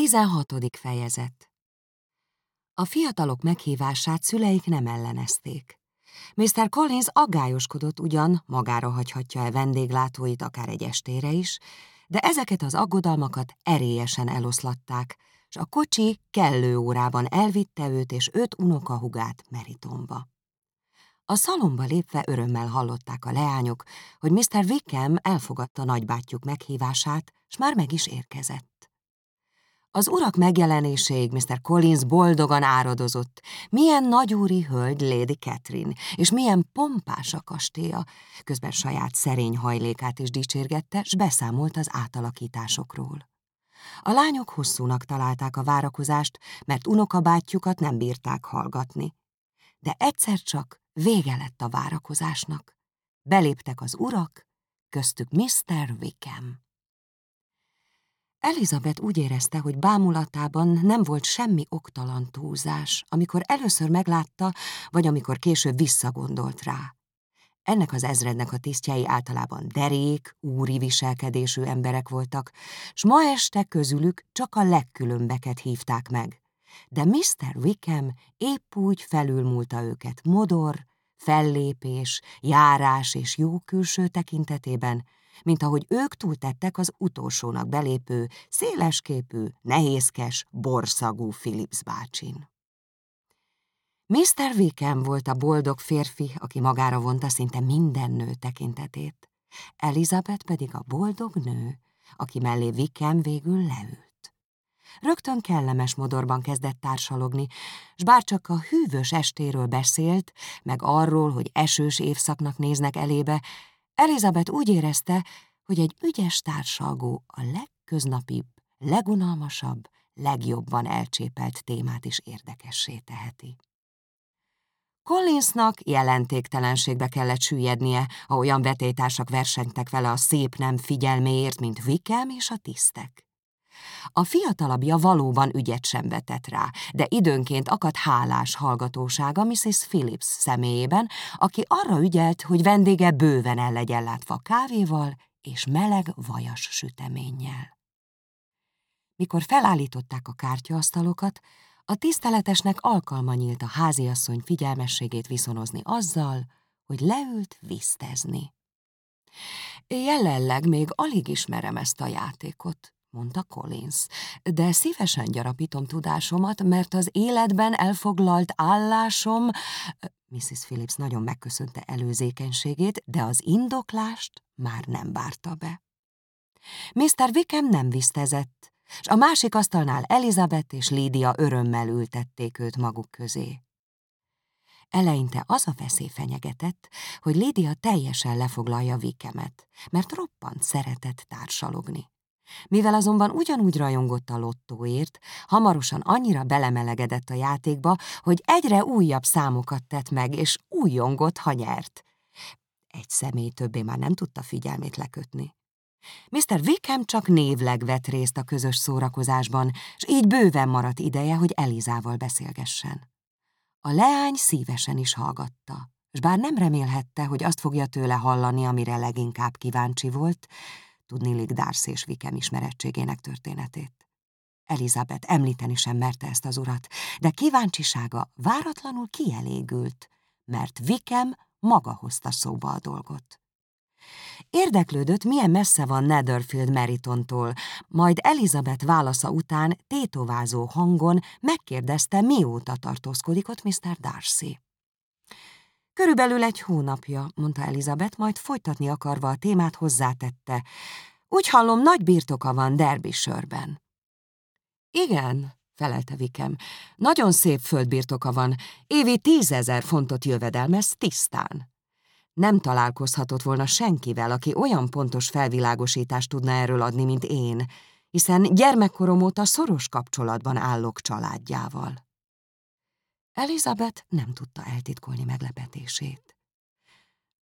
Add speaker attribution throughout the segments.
Speaker 1: 16. fejezet A fiatalok meghívását szüleik nem ellenezték. Mr. Collins aggályoskodott ugyan, magára hagyhatja-e vendéglátóit akár egy estére is, de ezeket az aggodalmakat erélyesen eloszlatták, és a kocsi kellő órában elvitte őt és öt unokahugát Meritonba. A szalomba lépve örömmel hallották a leányok, hogy Mr. Wickham elfogadta nagybátyjuk meghívását, s már meg is érkezett. Az urak megjelenéséig Mr. Collins boldogan áradozott. Milyen nagyúri hölgy Lady Catherine, és milyen pompás a kastélya. Közben saját szerény hajlékát is dicsérgette, s beszámolt az átalakításokról. A lányok hosszúnak találták a várakozást, mert unokabátyjukat nem bírták hallgatni. De egyszer csak vége lett a várakozásnak. Beléptek az urak, köztük Mr. Wickham. Elizabeth úgy érezte, hogy bámulatában nem volt semmi oktalan túlzás, amikor először meglátta, vagy amikor később visszagondolt rá. Ennek az ezrednek a tisztjei általában derék, úri viselkedésű emberek voltak, s ma este közülük csak a legkülönbeket hívták meg. De Mr. Wickham épp úgy felülmúlta őket modor, fellépés, járás és jó külső tekintetében, mint ahogy ők túltettek az utolsónak belépő, szélesképű, nehézkes, borszagú Philips bácsin. Mr. Wickham volt a boldog férfi, aki magára vonta szinte minden nő tekintetét. Elizabeth pedig a boldog nő, aki mellé Wickham végül leült. Rögtön kellemes modorban kezdett társalogni, s bárcsak a hűvös estéről beszélt, meg arról, hogy esős évszaknak néznek elébe, Elizabeth úgy érezte, hogy egy ügyes társalgó a legköznapibb, legunalmasabb, legjobban elcsépelt témát is érdekessé teheti. Collinsnak jelentéktelenségbe kellett süllyednie, ha olyan vetétársak versengtek vele a szép nem figyelméért, mint Wickham és a tisztek. A fiatalabbja valóban ügyet sem vetett rá, de időnként akadt hálás hallgatósága Mrs. Phillips személyében, aki arra ügyelt, hogy vendége bőven el legyen látva kávéval és meleg vajas süteménnyel. Mikor felállították a kártyaasztalokat, a tiszteletesnek alkalma nyílt a háziasszony figyelmességét viszonozni azzal, hogy leült visztezni. Jelenleg még alig ismerem ezt a játékot, mondta Collins, de szívesen gyarapítom tudásomat, mert az életben elfoglalt állásom... Mrs. Phillips nagyon megköszönte előzékenységét, de az indoklást már nem várta be. Mr. Wickham nem visztezett, és a másik asztalnál Elizabeth és Lídia örömmel ültették őt maguk közé. Eleinte az a veszély fenyegetett, hogy Lídia teljesen lefoglalja Wickhamet, mert roppant szeretett társalogni. Mivel azonban ugyanúgy rajongott a lottóért, hamarosan annyira belemelegedett a játékba, hogy egyre újabb számokat tett meg, és újongott, ha nyert. Egy személy többé már nem tudta figyelmét lekötni. Mr. Wickham csak névleg vett részt a közös szórakozásban, és így bőven maradt ideje, hogy Elizával beszélgessen. A leány szívesen is hallgatta, és bár nem remélhette, hogy azt fogja tőle hallani, amire leginkább kíváncsi volt, tudni Darcy és Vikem ismerettségének történetét. Elizabeth említeni sem merte ezt az urat, de kíváncsisága váratlanul kielégült, mert Vikem maga hozta szóba a dolgot. Érdeklődött, milyen messze van Netherfield Meritontól, majd Elizabeth válasza után tétovázó hangon megkérdezte, mióta tartózkodik ott Mr. Darcy. Körülbelül egy hónapja, mondta Elizabeth, majd folytatni akarva a témát hozzátette. Úgy hallom, nagy birtoka van Derbyshire-ben. Igen, felelte Vikem. Nagyon szép földbirtoka van, évi tízezer fontot jövedelmez tisztán. Nem találkozhatott volna senkivel, aki olyan pontos felvilágosítást tudna erről adni, mint én, hiszen gyermekkorom óta szoros kapcsolatban állok családjával. Elizabeth nem tudta eltitkolni meglepetését.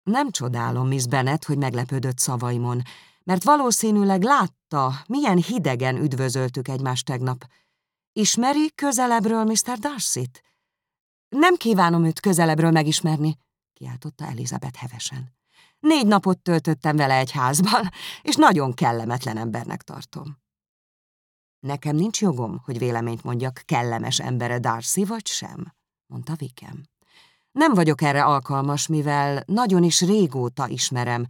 Speaker 1: Nem csodálom, Miss Bennet, hogy meglepődött szavaimon, mert valószínűleg látta, milyen hidegen üdvözöltük egymást tegnap. Ismeri közelebbről Mr. Darcy-t? Nem kívánom őt közelebbről megismerni, kiáltotta Elizabeth hevesen. Négy napot töltöttem vele egy házban, és nagyon kellemetlen embernek tartom. Nekem nincs jogom, hogy véleményt mondjak, kellemes embere Darcy vagy sem, mondta Vikem. Nem vagyok erre alkalmas, mivel nagyon is régóta ismerem,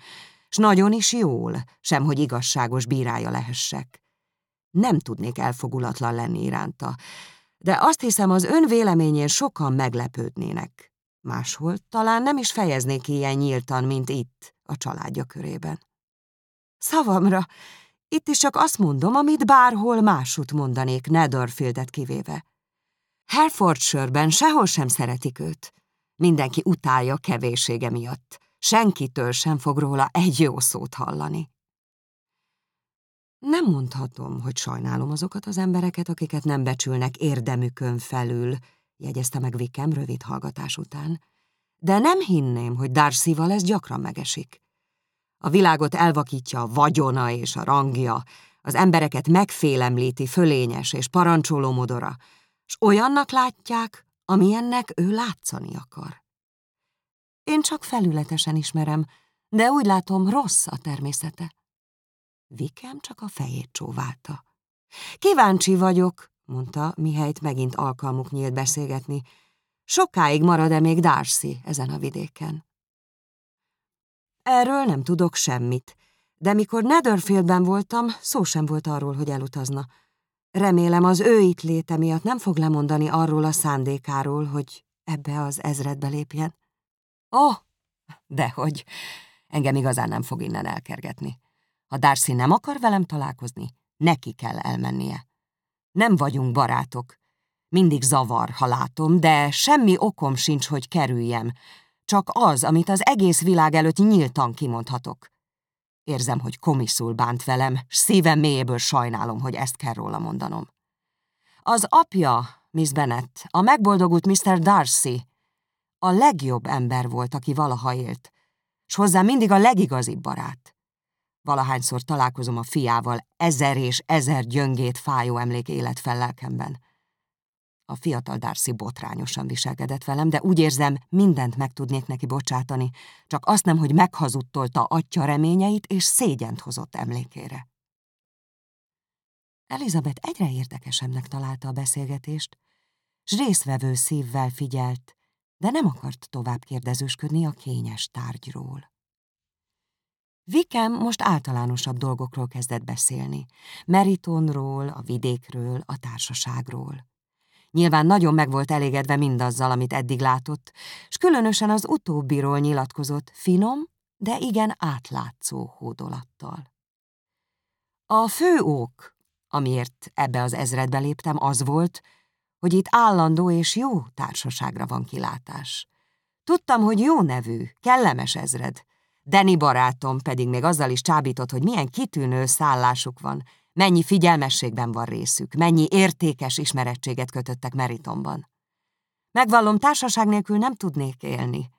Speaker 1: s nagyon is jól, sem hogy igazságos bírája lehessek. Nem tudnék elfogulatlan lenni iránta, de azt hiszem, az ön véleményén sokan meglepődnének. Máshol talán nem is fejeznék ilyen nyíltan, mint itt, a családja körében. Szavamra, itt is csak azt mondom, amit bárhol másút mondanék, Netherfieldet kivéve. Herefordshire-ben sehol sem szeretik őt. Mindenki utálja kevéssége miatt. Senkitől sem fog róla egy jó szót hallani. Nem mondhatom, hogy sajnálom azokat az embereket, akiket nem becsülnek érdemükön felül, jegyezte meg Vikem rövid hallgatás után. De nem hinném, hogy Darcyval ez gyakran megesik. A világot elvakítja a vagyona és a rangja, az embereket megfélemlíti fölényes és parancsoló modora, s olyannak látják, amilyennek ő látszani akar. Én csak felületesen ismerem, de úgy látom, rossz a természete. Vikem csak a fejét csóválta. Kíváncsi vagyok, mondta, mihelyt megint alkalmuk nyílt beszélgetni. Sokáig marad-e még Darcy ezen a vidéken? Erről nem tudok semmit, de mikor Netherfieldben voltam, szó sem volt arról, hogy elutazna. Remélem az ő itt léte miatt nem fog lemondani arról a szándékáról, hogy ebbe az ezredbe lépjen. Ó, oh, dehogy, engem igazán nem fog innen elkergetni. Ha Darcy nem akar velem találkozni, neki kell elmennie. Nem vagyunk barátok. Mindig zavar, ha látom, de semmi okom sincs, hogy kerüljem. Csak az, amit az egész világ előtt nyíltan kimondhatok. Érzem, hogy komiszul bánt velem, s szívem mélyéből sajnálom, hogy ezt kell róla mondanom. Az apja, Miss Bennet, a megboldogult Mr. Darcy, a legjobb ember volt, aki valaha élt, s hozzá mindig a legigazibb barát. Valahányszor találkozom a fiával, ezer és ezer gyöngét fájó emlék élet fel lelkemben. A fiatal Darcy botrányosan viselkedett velem, de úgy érzem, mindent meg tudnék neki bocsátani, csak azt nem, hogy meghazudtolta atya reményeit és szégyent hozott emlékére. Elizabeth egyre érdekesebbnek találta a beszélgetést, s részvevő szívvel figyelt, de nem akart tovább kérdezősködni a kényes tárgyról. Vikem most általánosabb dolgokról kezdett beszélni. Meritonról, a vidékről, a társaságról. Nyilván nagyon meg volt elégedve mindazzal, amit eddig látott, s különösen az utóbbiról nyilatkozott finom, de igen átlátszó hódolattal. A fő ok, amiért ebbe az ezredbe léptem, az volt, hogy itt állandó és jó társaságra van kilátás. Tudtam, hogy jó nevű, kellemes ezred, Deni barátom pedig még azzal is csábított, hogy milyen kitűnő szállásuk van, mennyi figyelmességben van részük, mennyi értékes ismerettséget kötöttek Meritonban. Megvallom, társaság nélkül nem tudnék élni.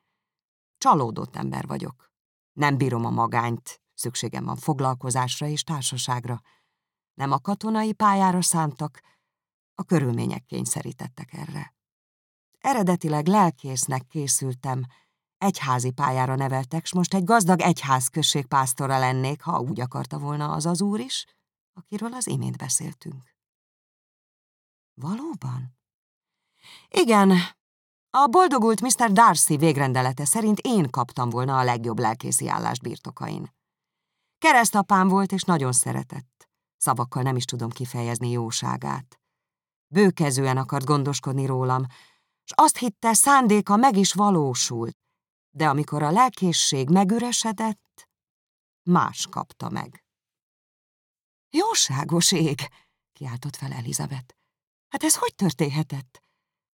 Speaker 1: Csalódott ember vagyok. Nem bírom a magányt, szükségem van foglalkozásra és társaságra. Nem a katonai pályára szántak, a körülmények kényszerítettek erre. Eredetileg lelkésznek készültem, egyházi pályára neveltek, s most egy gazdag egyházközség pásztora lennék, ha úgy akarta volna az az úr is, akiről az imént beszéltünk. Valóban? Igen, a boldogult Mr. Darcy végrendelete szerint én kaptam volna a legjobb lelkészi állást birtokain. Keresztapám volt, és nagyon szeretett. Szavakkal nem is tudom kifejezni jóságát. Bőkezően akart gondoskodni rólam, s azt hitte, szándéka meg is valósult, de amikor a lelkészség megüresedett, más kapta meg. Jóságos ég, kiáltott fel Elizabeth. Hát ez hogy történhetett?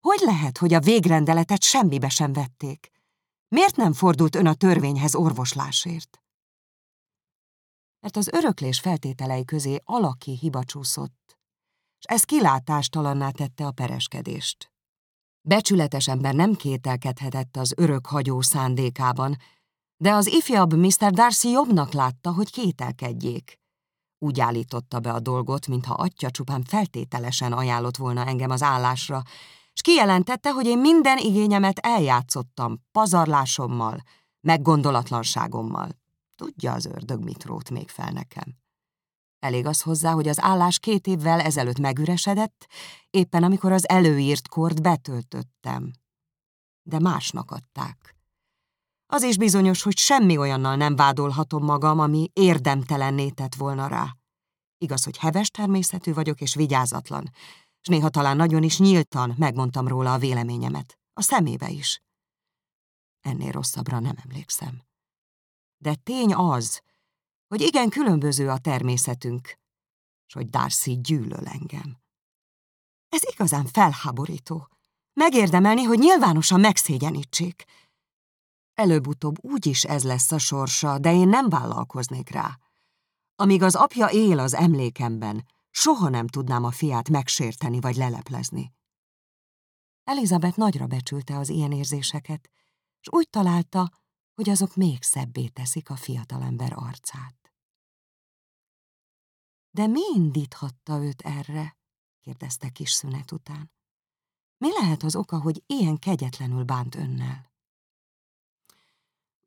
Speaker 1: Hogy lehet, hogy a végrendeletet semmibe sem vették? Miért nem fordult ön a törvényhez orvoslásért? Mert az öröklés feltételei közé alaki hiba csúszott, és ez kilátástalanná tette a pereskedést. Becsületes ember nem kételkedhetett az örök hagyó szándékában, de az ifjabb Mr. Darcy jobbnak látta, hogy kételkedjék. Úgy állította be a dolgot, mintha atya csupán feltételesen ajánlott volna engem az állásra, és kijelentette, hogy én minden igényemet eljátszottam, pazarlásommal, meggondolatlanságommal. Tudja az ördög, mit rót még fel nekem. Elég az hozzá, hogy az állás két évvel ezelőtt megüresedett, éppen amikor az előírt kort betöltöttem. De másnak adták. Az is bizonyos, hogy semmi olyannal nem vádolhatom magam, ami érdemtelenné tett volna rá. Igaz, hogy heves természetű vagyok és vigyázatlan, és néha talán nagyon is nyíltan megmondtam róla a véleményemet, a szemébe is. Ennél rosszabbra nem emlékszem. De tény az, hogy igen különböző a természetünk, és hogy Darcy gyűlöl engem. Ez igazán felháborító. Megérdemelni, hogy nyilvánosan megszégyenítsék. Előbb-utóbb úgyis ez lesz a sorsa, de én nem vállalkoznék rá. Amíg az apja él az emlékemben, soha nem tudnám a fiát megsérteni vagy leleplezni. Elizabeth nagyra becsülte az ilyen érzéseket, és úgy találta, hogy azok még szebbé teszik a fiatalember arcát. De mi indíthatta őt erre? kérdezte kis szünet után. Mi lehet az oka, hogy ilyen kegyetlenül bánt önnel?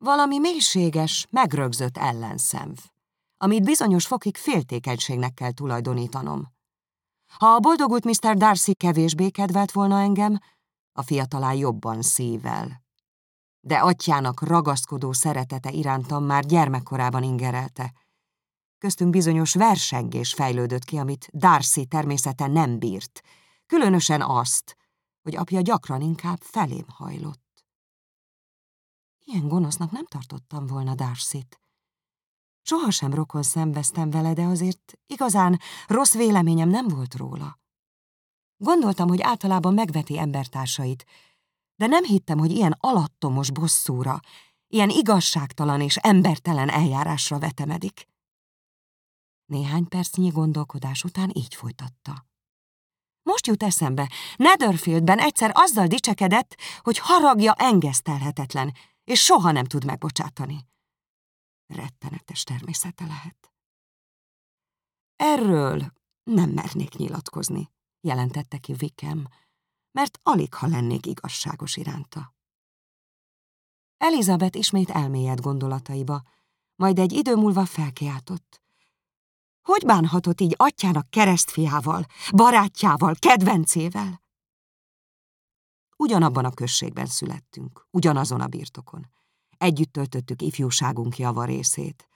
Speaker 1: Valami mélységes, megrögzött ellenszenv, amit bizonyos fokig féltékenységnek kell tulajdonítanom. Ha a boldogult Mr. Darcy kevésbé kedvelt volna engem, a fiatalá jobban szível. De atyának ragaszkodó szeretete irántam már gyermekkorában ingerelte. Köztünk bizonyos versengés fejlődött ki, amit Darcy természete nem bírt, különösen azt, hogy apja gyakran inkább felém hajlott. Ilyen gonosznak nem tartottam volna Darcy-t. Sohasem rokon szenveztem vele, de azért igazán rossz véleményem nem volt róla. Gondoltam, hogy általában megveti embertársait, de nem hittem, hogy ilyen alattomos bosszúra, ilyen igazságtalan és embertelen eljárásra vetemedik. Néhány percnyi gondolkodás után így folytatta. Most jut eszembe, Netherfieldben egyszer azzal dicsekedett, hogy haragja engesztelhetetlen, és soha nem tud megbocsátani. Rettenetes természete lehet. Erről nem mernék nyilatkozni, jelentette ki Vikem, mert alig ha lennék igazságos iránta. Elizabeth ismét elmélyed gondolataiba, majd egy idő múlva felkiáltott. Hogy bánhatott így atyának keresztfiával, barátjával, kedvencével? Ugyanabban a községben születtünk, ugyanazon a birtokon. Együtt töltöttük ifjúságunk java részét.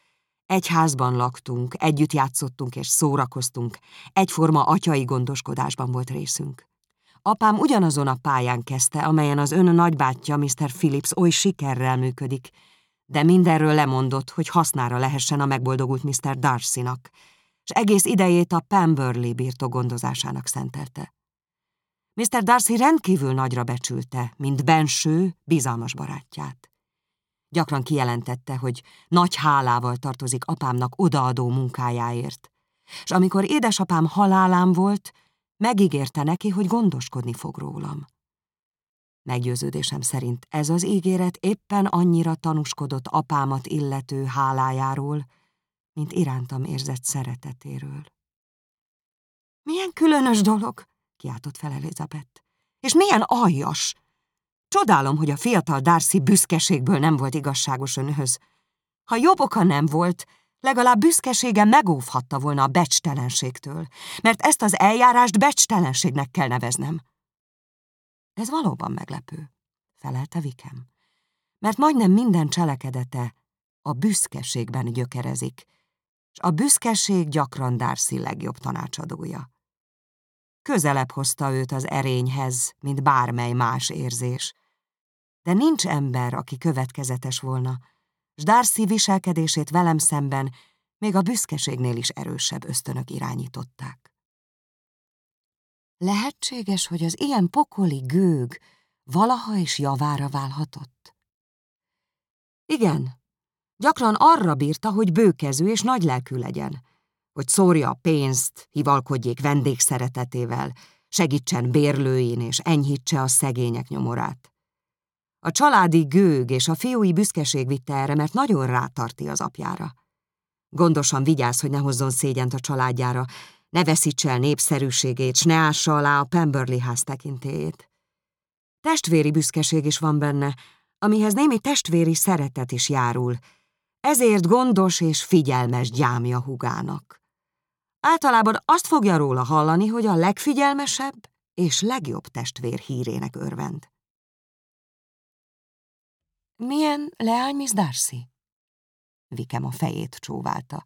Speaker 1: Egy házban laktunk, együtt játszottunk és szórakoztunk, egyforma atyai gondoskodásban volt részünk. Apám ugyanazon a pályán kezdte, amelyen az ön nagybátyja, Mr. Phillips oly sikerrel működik, de mindenről lemondott, hogy hasznára lehessen a megboldogult Mr. Darcy-nak, és egész idejét a Pemberley birtok gondozásának szentelte. Mr. Darcy rendkívül nagyra becsülte, mint benső, bizalmas barátját. Gyakran kijelentette, hogy nagy hálával tartozik apámnak odaadó munkájáért, és amikor édesapám halálám volt, Megígérte neki, hogy gondoskodni fog rólam. Meggyőződésem szerint ez az ígéret éppen annyira tanúskodott apámat illető hálájáról, mint irántam érzett szeretetéről. Milyen különös dolog, kiáltott fel Elizabeth. És milyen aljas! Csodálom, hogy a fiatal Darcy büszkeségből nem volt igazságos önhöz. Ha jobb oka nem volt, Legalább büszkesége megóvhatta volna a becstelenségtől, mert ezt az eljárást becstelenségnek kell neveznem. Ez valóban meglepő, felelte Vikem, mert majdnem minden cselekedete a büszkeségben gyökerezik, és a büszkeség gyakran Darcy legjobb tanácsadója. Közelebb hozta őt az erényhez, mint bármely más érzés, de nincs ember, aki következetes volna, s Darcy viselkedését velem szemben még a büszkeségnél is erősebb ösztönök irányították. Lehetséges, hogy az ilyen pokoli gőg valaha is javára válhatott? Igen, gyakran arra bírta, hogy bőkező és nagylelkű legyen, hogy szórja a pénzt, hivalkodjék vendégszeretetével, segítsen bérlőin és enyhítse a szegények nyomorát. A családi gőg és a fiúi büszkeség vitte erre, mert nagyon rátarti az apjára. Gondosan vigyáz, hogy ne hozzon szégyent a családjára, ne veszítse el népszerűségét, s ne ássa alá a Pemberley ház tekintélyét. Testvéri büszkeség is van benne, amihez némi testvéri szeretet is járul, ezért gondos és figyelmes gyámja hugának. Általában azt fogja róla hallani, hogy a legfigyelmesebb és legjobb testvér hírének örvend. Milyen leány, Miss Darcy? Vikem a fejét csóválta.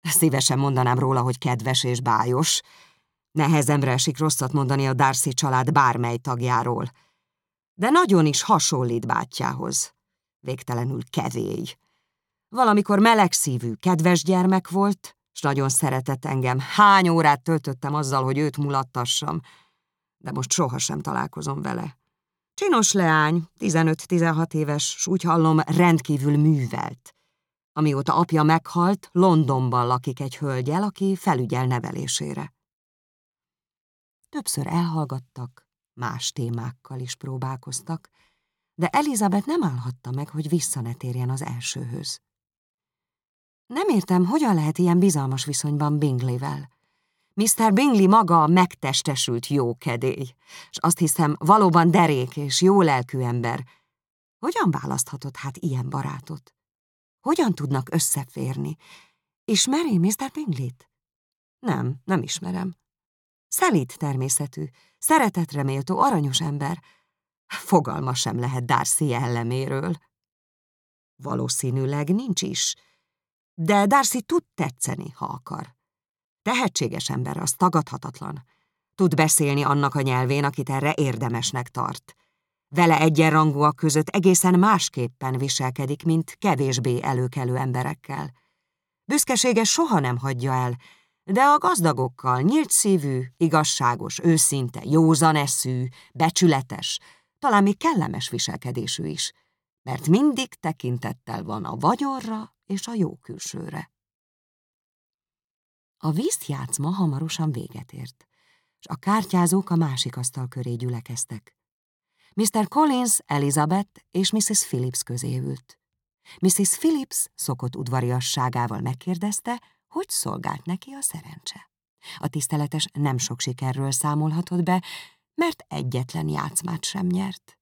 Speaker 1: Szívesen mondanám róla, hogy kedves és bájos. Nehezemre esik rosszat mondani a Darcy család bármely tagjáról. De nagyon is hasonlít bátyjához. Végtelenül kevély. Valamikor melegszívű, kedves gyermek volt, s nagyon szeretett engem. Hány órát töltöttem azzal, hogy őt mulattassam, de most sohasem találkozom vele. Csinos leány, 15-16 éves, s úgy hallom, rendkívül művelt. Amióta apja meghalt, Londonban lakik egy hölgyel, aki felügyel nevelésére. Többször elhallgattak, más témákkal is próbálkoztak, de Elizabeth nem állhatta meg, hogy vissza az elsőhöz. Nem értem, hogyan lehet ilyen bizalmas viszonyban Bingleyvel. Mr. Bingley maga a megtestesült kedély, és azt hiszem, valóban derék és jó lelkű ember. Hogyan választhatott hát ilyen barátot? Hogyan tudnak összeférni? Ismeri Mr. Bingley-t? Nem, nem ismerem. Szelít természetű, szeretetre méltó, aranyos ember. Fogalma sem lehet Darcy jelleméről. Valószínűleg nincs is, de Darcy tud tetszeni, ha akar. Tehetséges ember, az tagadhatatlan. Tud beszélni annak a nyelvén, akit erre érdemesnek tart. Vele egyenrangúak között egészen másképpen viselkedik, mint kevésbé előkelő emberekkel. Büszkesége soha nem hagyja el, de a gazdagokkal nyílt szívű, igazságos, őszinte, józan eszű, becsületes, talán még kellemes viselkedésű is, mert mindig tekintettel van a vagyonra és a jó külsőre. A vízjátszma hamarosan véget ért, és a kártyázók a másik asztal köré gyülekeztek. Mr. Collins, Elizabeth és Mrs. Phillips közé ült. Mrs. Phillips szokott udvariasságával megkérdezte, hogy szolgált neki a szerencse. A tiszteletes nem sok sikerről számolhatott be, mert egyetlen játszmát sem nyert.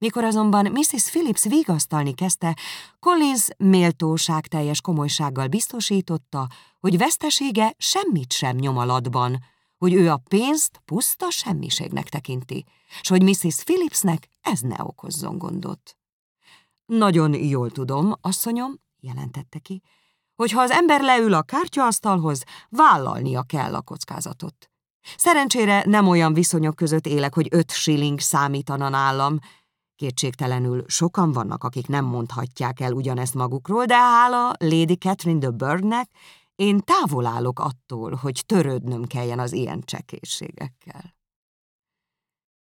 Speaker 1: Mikor azonban Mrs. Phillips vigasztalni kezdte, Collins méltóság teljes komolysággal biztosította, hogy vesztesége semmit sem nyom alatban, hogy ő a pénzt puszta semmiségnek tekinti, s hogy Mrs. Phillipsnek ez ne okozzon gondot. Nagyon jól tudom, asszonyom, jelentette ki, hogy ha az ember leül a kártyaasztalhoz, vállalnia kell a kockázatot. Szerencsére nem olyan viszonyok között élek, hogy öt shilling számítana nálam, Kétségtelenül sokan vannak, akik nem mondhatják el ugyanezt magukról, de hála Lady Catherine de Burghnek én távol állok attól, hogy törődnöm kelljen az ilyen csekészségekkel.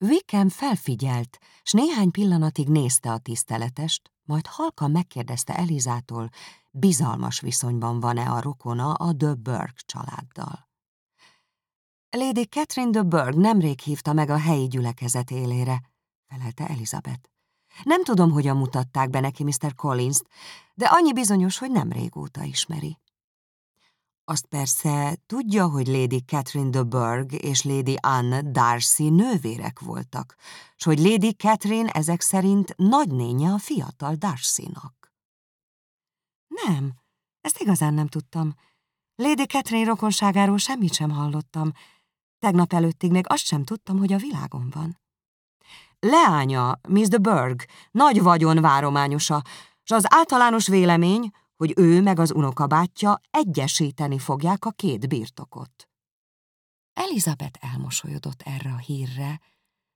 Speaker 1: Wickham felfigyelt, s néhány pillanatig nézte a tiszteletest, majd halkan megkérdezte Elizától, bizalmas viszonyban van-e a rokona a de Burgh családdal. Lady Catherine de Burgh nemrég hívta meg a helyi gyülekezet élére, felelte Elizabeth. Nem tudom, hogyan mutatták be neki Mr. Collins-t, de annyi bizonyos, hogy nem régóta ismeri. Azt persze tudja, hogy Lady Catherine de Burgh és Lady Anne Darcy nővérek voltak, s hogy Lady Catherine ezek szerint nagynénye a fiatal Darcy-nak. Nem, ezt igazán nem tudtam. Lady Catherine rokonságáról semmit sem hallottam. Tegnap előttig még azt sem tudtam, hogy a világon van. Leánya, Miss de Burgh, nagy vagyon várományosa, és az általános vélemény, hogy ő meg az unokabátyja egyesíteni fogják a két birtokot. Elizabeth elmosolyodott erre a hírre,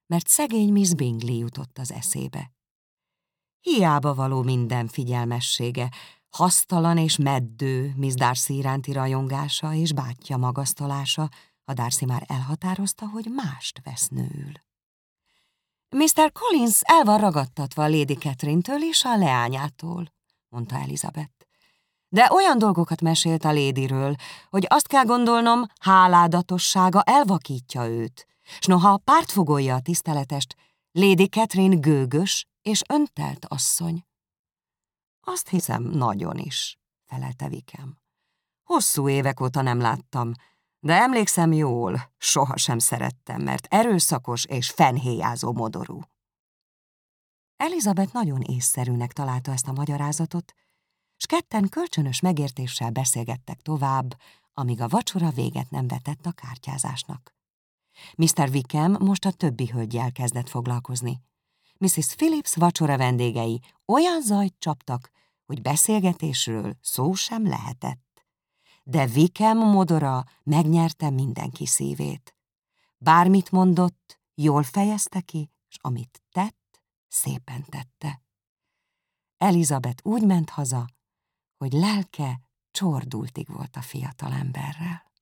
Speaker 1: mert szegény Miss Bingley jutott az eszébe. Hiába való minden figyelmessége, hasztalan és meddő Miss Darcy iránti rajongása és bátyja magasztalása, a Darcy már elhatározta, hogy mást vesz nőül. Mr. Collins el van ragadtatva a Lady Catherine-től és a leányától, mondta Elizabeth. De olyan dolgokat mesélt a lédiről, hogy azt kell gondolnom, háládatossága elvakítja őt, s noha pártfogolja a tiszteletest, Lady Catherine gőgös és öntelt asszony. Azt hiszem, nagyon is, felelte Vikem. Hosszú évek óta nem láttam, de emlékszem jól, sohasem szerettem, mert erőszakos és fenhéjázó modorú. Elizabeth nagyon észszerűnek találta ezt a magyarázatot, s ketten kölcsönös megértéssel beszélgettek tovább amíg a vacsora véget nem vetett a kártyázásnak. Mr. Wickham most a többi hölgyel kezdett foglalkozni. Mrs. Phillips vacsora vendégei olyan zajt csaptak, hogy beszélgetésről szó sem lehetett. De Wickham modora megnyerte mindenki szívét. Bármit mondott, jól fejezte ki, és amit tett, szépen tette. Elizabeth úgy ment haza, hogy lelke csordultig volt a fiatalemberrel.